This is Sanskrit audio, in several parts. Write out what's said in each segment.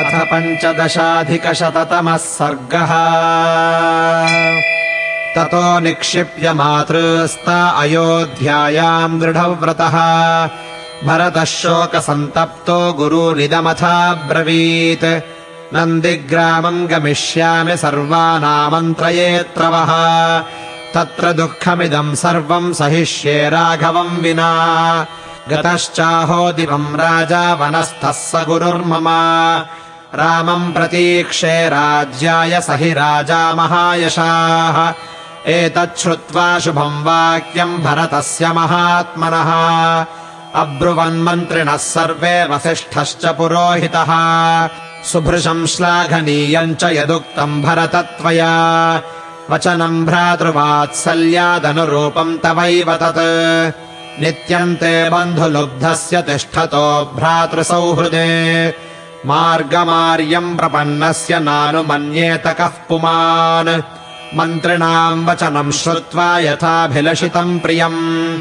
अथ पञ्चदशाधिकशततमः सर्गः। ततो निक्षिप्य मातृस्ता अयोध्यायाम् दृढव्रतः। भरतः शोकसन्तप्तो गुरूनिदमथाब्रवीत्। नन्दिग्रामम् गमिष्यामि सर्वानामन्त्रयेत्रवः तत्र दुःखमिदम् सर्वम् सहिष्ये राघवम् विना। गतश्चाहो दिवम् राजा वनस्थः स गुरुर्मम रामम् प्रतीक्षे राज्याय स हि राजा महायशाः एतच्छ्रुत्वा शुभम् वाक्यम् भरतस्य महात्मनः। अब्रुवन्मन्त्रिणः सर्वे वसिष्ठश्च पुरोहितः। सुभृशम् श्लाघनीयम् च यदुक्तम् भरत त्वया वचनम् भ्रातृवात्सल्यादनुरूपम् तवैव तत्। नित्यम् ते बन्धुलुब्धस्य तिष्ठतो भ्रातृसौहृदे मार्गमार्यम् प्रपन्नस्य नानुमन्येत कः पुमान्। मन्त्रिणाम् वचनम् श्रुत्वा यथाभिलषितम् प्रियम्।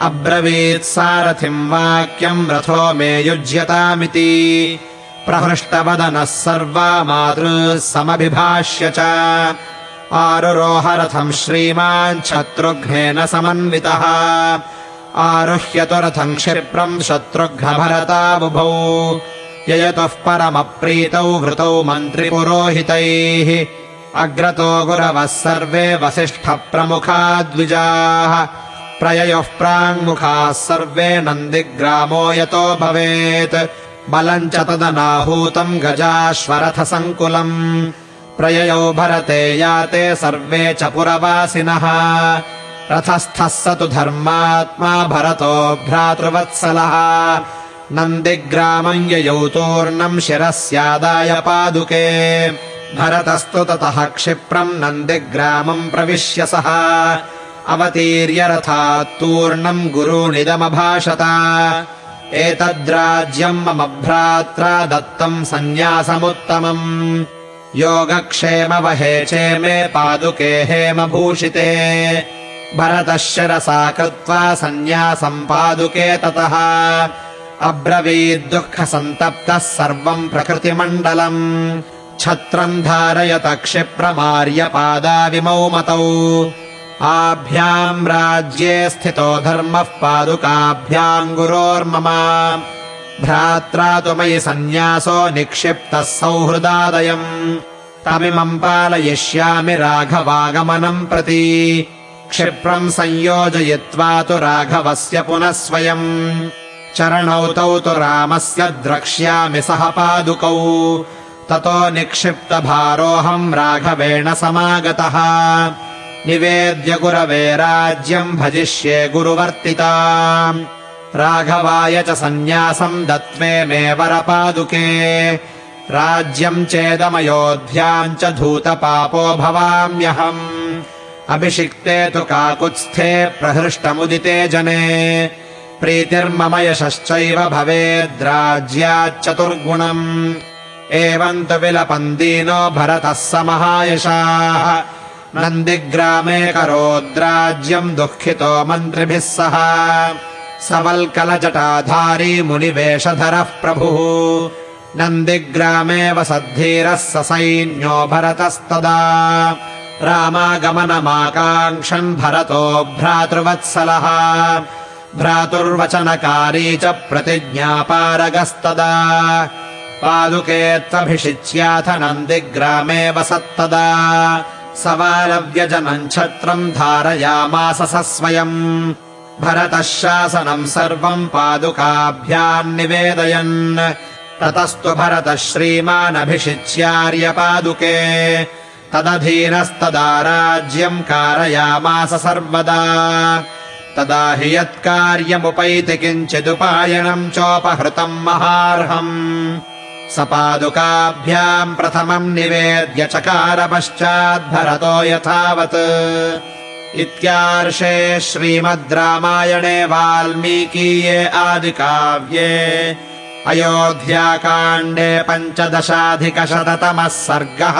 अब्रवीत् सारथिम् वाक्यम् रथो मे युज्यतामिति। प्रहृष्टवदनः सर्वा मातृः समभिभाष्य च। आरुरोहरथम् श्रीमान् शत्रुघ्नेन समन्वितः। आरुह्यतु रथम् क्षिप्रम् शत्रुघ्नभरताबुभौ ययतुः परमप्रीतौ हृतौ मन्त्रिपुरोहितैः। अग्रतो गुरवः सर्वे वसिष्ठप्रमुखा द्विजाः प्रययोः प्राङ्मुखाः सर्वे नन्दिग्रामो यतो भवेत्। बलम् च तदनाहूतम् गजाश्वरथसङ्कुलम्। प्रययौ भरते याते सर्वे च पुरवासिनः। रथस्थः स तु धर्मात्मा भरतो भ्रातृवत्सलः नन्दिग्रामम् ययौ तूर्णम् शिरस्यादाय पादुके। भरतस्तु ततः क्षिप्रम् नन्दिग्रामम् प्रविश्य सः। अवतीर्य रथात्तूर्णम् गुरूनिदमभाषत एतद्राज्यम् मम भ्रात्रा दत्तम् सन्न्यासमुत्तमम्। योगक्षेमवहे चेमे पादुके हेमभूषिते। भरतः शिरसा कृत्वा सन्न्यासम् पादुके ततः अब्रवीद्दुःखसन्तप्तः सर्वम् प्रकृतिमण्डलम्। छत्रम् धारयत क्षिप्रमार्यपादाविमौ मतौ आभ्याम् राज्ये स्थितो धर्मः पादुकाभ्याम् गुरोर्मम। भ्रात्रा तु मयि सन्न्यासो निक्षिप्तः सौहृदादयम्। तमिमम् पालयिष्यामि राघवागमनम् प्रति। क्षिप्रम् संयोजयित्वा तु राघवस्य पुनः स्वयम् चरणौ तौ तु रामस्य द्रक्ष्यामि सह पादुकौ। ततो निक्षिप्तभारोऽहम् राघवेण समागतः। निवेद्य गुरवे राज्यम् भजिष्ये गुरुवर्तिता। राघवाय च सन्न्यासम् दत्त्वे मे वरपादुके। राज्यम् चेदमयोध्याम् च धूतपापो भवाम्यहम्। अभिषिक्ते तु काकुत्स्थे प्रहृष्टमुदिते जने प्रीतिर्मम यशश्चैव भवेद्राज्याच्चतुर्गुणम् एवम् तु विलपम् दीनो भरतः स महायशाः। नन्दिग्रामे करोद्राज्यम् दुःखितो मन्त्रिभिः सह। सवल्कलजटाधारी मुनिवेशधरः प्रभुः। नन्दिग्रामे वसद्धीरः स सैन्यो भरतस्तदा। रामागमनमाकाङ्क्षन् भरतो भ्रातृवत्सलः भ्रातुर्वचनकारी च प्रतिज्ञापारगस्तदा। पादुके त्वभिषिच्याथ नन्दिग्रामे वसत्तदा। सवालव्यजनम् छत्रम् धारयामास स स्वयम्। भरतः शासनम् सर्वम् पादुकाभ्याम् निवेदयन्। ततस्तु भरतः श्रीमानभिषिच्यार्यपादुके। तदधीनस्तदा राज्यम् कारयामास सर्वदा तदा हि यत्कार्यमुपैति किञ्चिदुपायनम् चोपहृतम् महार्हम्। स पादुकाभ्याम् प्रथमम् निवेद्य चकार पश्चाद्भरतो यथावत्। इत्यार्षे श्रीमद् रामायणे वाल्मीकीये आदिकाव्ये। अयोध्याकाण्डे पञ्चदशाधिकशततमः सर्गः